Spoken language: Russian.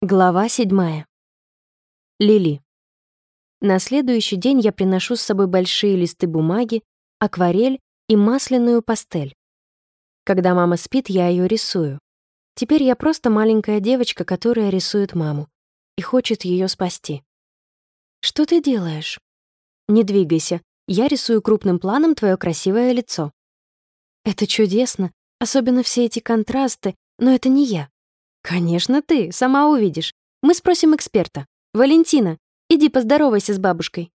Глава седьмая. Лили. На следующий день я приношу с собой большие листы бумаги, акварель и масляную пастель. Когда мама спит, я ее рисую. Теперь я просто маленькая девочка, которая рисует маму и хочет ее спасти. Что ты делаешь? Не двигайся. Я рисую крупным планом твое красивое лицо. Это чудесно, особенно все эти контрасты, но это не я. «Конечно ты, сама увидишь. Мы спросим эксперта. Валентина, иди поздоровайся с бабушкой».